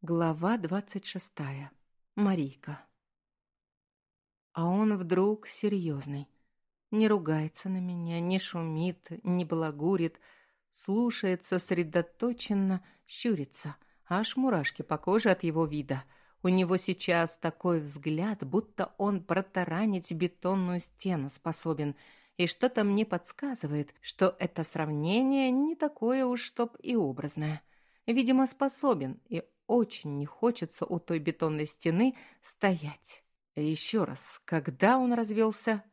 Глава двадцать шестая. Марийка. А он вдруг серьезный. Не ругается на меня, не шумит, не балагурит, слушает сосредоточенно, щурится, аж мурашки по коже от его вида. У него сейчас такой взгляд, будто он протаранить бетонную стену способен, и что-то мне подсказывает, что это сравнение не такое уж чтоб и образное. Видимо, способен, и очень не хочется у той бетонной стены стоять. Еще раз, когда он развелся,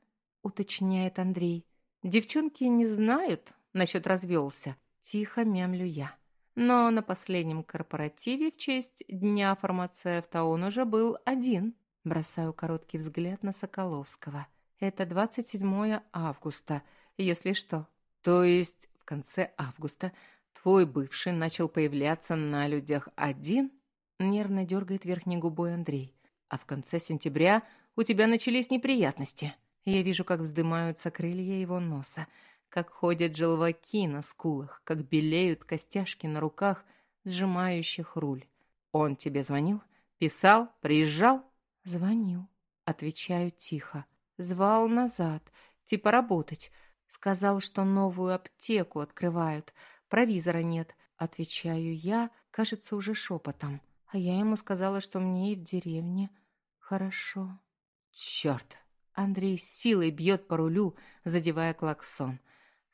уточняет Андрей. Девчонки не знают насчет развелся, тихо мямлю я. Но на последнем корпоративе в честь Дня фармацевта он уже был один. Бросаю короткий взгляд на Соколовского. Это 27 августа, если что. То есть в конце августа твой бывший начал появляться на людях один? Нервно дергает верхней губой Андрей. А в конце сентября у тебя начались неприятности. Я вижу, как вздымаются крылья его носа, как ходят желваки на скулах, как белеют костяшки на руках, сжимающих руль. Он тебе звонил? Писал? Приезжал? Звонил. Отвечаю тихо. Звал назад, типа работать. Сказал, что новую аптеку открывают. Провизора нет. Отвечаю я, кажется, уже шепотом. А я ему сказала, что мне и в деревне хорошо. Черт! Андрей силой бьет по рулю, задевая клаксон.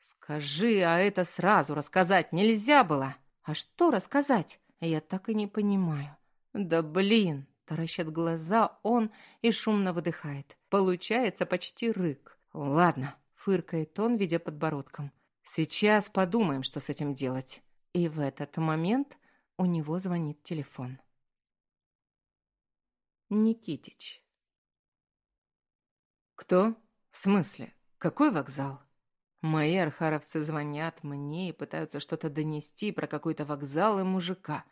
Скажи, а это сразу рассказать нельзя было? А что рассказать? Я так и не понимаю. Да блин! Таращит глаза он и шумно выдыхает. Получается почти рык. Ладно, фыркает он, видя подбородком. Сейчас подумаем, что с этим делать. И в этот момент у него звонит телефон. Никитич. Кто? В смысле? Какой вокзал? Мои архаровцы звонят мне и пытаются что-то донести про какой-то вокзал и мужика.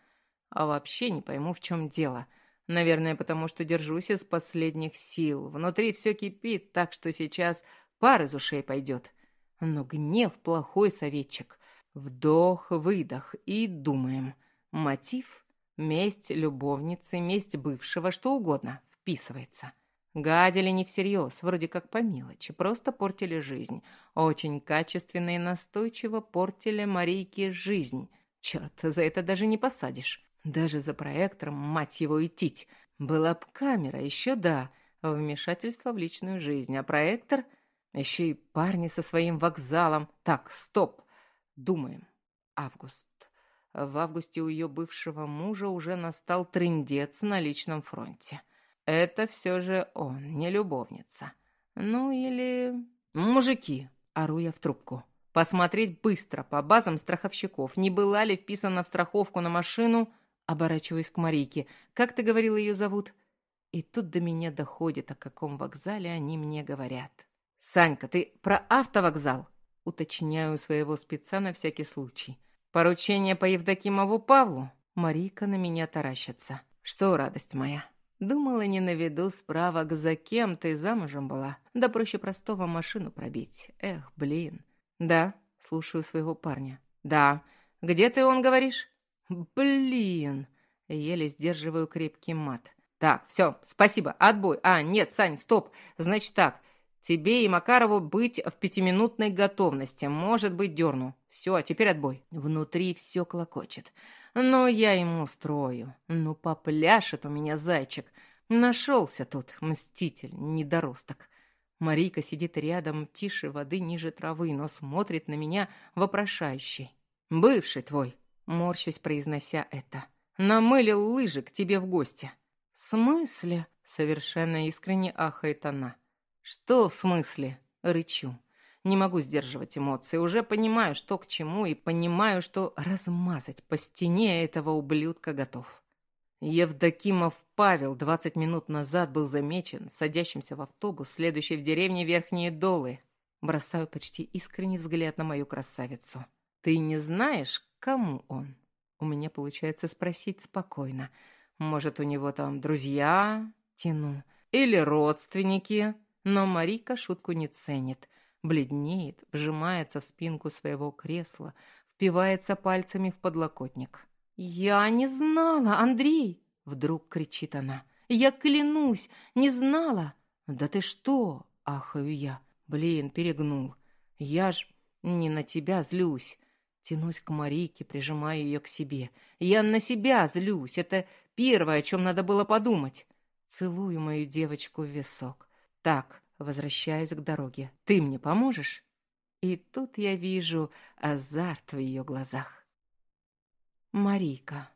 А вообще не пойму, в чем дело. Наверное, потому что держусь из последних сил. Внутри все кипит, так что сейчас пар из ушей пойдет. Но гнев – плохой советчик. Вдох, выдох и думаем. Мотив – месть любовницы, месть бывшего, что угодно, вписывается. Гадили не всерьез, вроде как по мелочи, просто портили жизнь. Очень качественно и настойчиво портили Марийке жизнь. Черт, за это даже не посадишь. Даже за проектором, мать его, идти. Была б камера, еще да, вмешательство в личную жизнь, а проектор... Еще и парни со своим вокзалом. Так, стоп. Думаем. Август. В августе у ее бывшего мужа уже настал трындец на личном фронте. Это все же он, не любовница. Ну или... Мужики, ору я в трубку. Посмотреть быстро по базам страховщиков, не была ли вписана в страховку на машину, оборачиваясь к Марийке. Как ты говорила, ее зовут? И тут до меня доходит, о каком вокзале они мне говорят. «Санька, ты про автовокзал?» Уточняю своего спеца на всякий случай. «Поручение по Евдокимову Павлу?» Марийка на меня таращится. «Что, радость моя?» Думала, не наведу справок, за кем ты замужем была. Да проще простого машину пробить. Эх, блин. Да, слушаю своего парня. Да. Где ты, он, говоришь? Блин. Еле сдерживаю крепкий мат. Так, все, спасибо, отбой. А, нет, Сань, стоп. Значит так, Тебе и Макарову быть в пятиминутной готовности. Может быть, дерну. Все, а теперь отбой. Внутри все клокочет. Но я ему устрою. Ну, попляшет у меня зайчик. Нашелся тут мститель, недоросток. Марийка сидит рядом, тише воды, ниже травы, но смотрит на меня вопрошающий. «Бывший твой», — морщусь, произнося это, — «намылил лыжи к тебе в гости». «В смысле?» — совершенно искренне ахает она. «Что в смысле?» — рычу. Не могу сдерживать эмоции. Уже понимаю, что к чему, и понимаю, что размазать по стене этого ублюдка готов. Евдокимов Павел 20 минут назад был замечен садящимся в автобус, следующий в деревне Верхние Долы. Бросаю почти искренний взгляд на мою красавицу. «Ты не знаешь, кому он?» У меня получается спросить спокойно. «Может, у него там друзья?» Тяну. «Или родственники?» Но Марика шутку не ценит. Бледнеет, вжимается в спинку своего кресла, впивается пальцами в подлокотник. «Я не знала, Андрей!» — вдруг кричит она. «Я клянусь, не знала!» «Да ты что?» — ахаю я. «Блин, перегнул. Я ж не на тебя злюсь. Тянусь к Марийке, прижимаю ее к себе. Я на себя злюсь. Это первое, о чем надо было подумать. Целую мою девочку в висок. Так, возвращаюсь к дороге. Ты мне поможешь? И тут я вижу азарт в ее глазах. Марийка.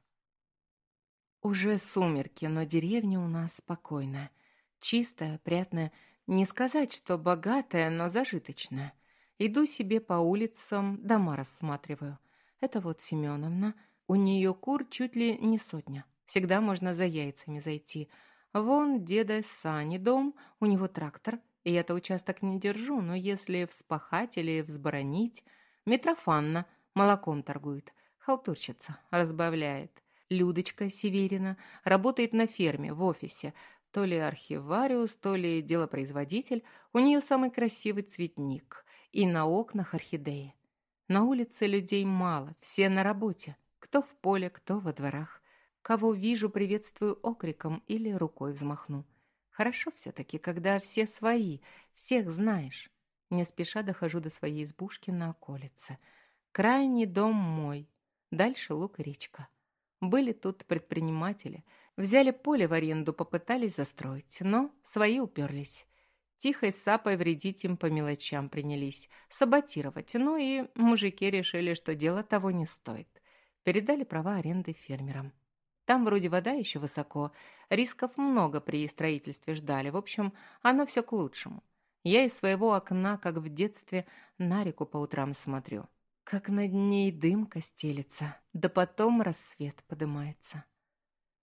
Уже сумерки, но деревня у нас спокойная. Чистая, опрятная. Не сказать, что богатая, но зажиточная. Иду себе по улицам, дома рассматриваю. Это вот Семеновна. У нее кур чуть ли не сотня. Всегда можно за яйцами зайти. Вон деда Сани дом, у него трактор. И я-то участок не держу, но если вспахать или взборонить... Митрофанна молоком торгует. Халтурщица, разбавляет. Людочка Северина работает на ферме, в офисе. То ли архивариус, то ли делопроизводитель. У нее самый красивый цветник и на окнах орхидеи. На улице людей мало, все на работе. Кто в поле, кто во дворах. Кого вижу, приветствую окриком или рукой взмахну. Хорошо все-таки, когда все свои, всех знаешь. Не спеша дохожу до своей избушки на околице. Крайний дом мой. Дальше лук и речка. Были тут предприниматели. Взяли поле в аренду, попытались застроить, но свои уперлись. Тихой сапой вредить им по мелочам принялись, саботировать. Ну и мужики решили, что дело того не стоит. Передали права аренды фермерам. Там вроде вода еще высоко, рисков много при строительстве ждали. В общем, оно все к лучшему. Я из своего окна, как в детстве, на реку по утрам смотрю. Как над ней дымка стелится, да потом рассвет подымается.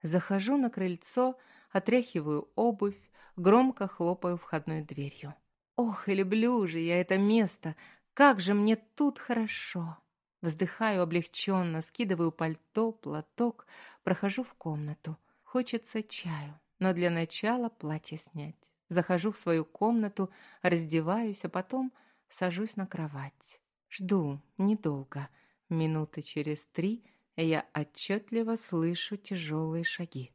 Захожу на крыльцо, отряхиваю обувь, громко хлопаю входной дверью. Ох, и люблю же я это место! Как же мне тут хорошо! Вздыхаю облегченно, скидываю пальто, платок, прохожу в комнату. Хочется чаю, но для начала платье снять. Захожу в свою комнату, раздеваюсь, а потом сажусь на кровать. Жду недолго. Минуты через три я отчетливо слышу тяжелые шаги.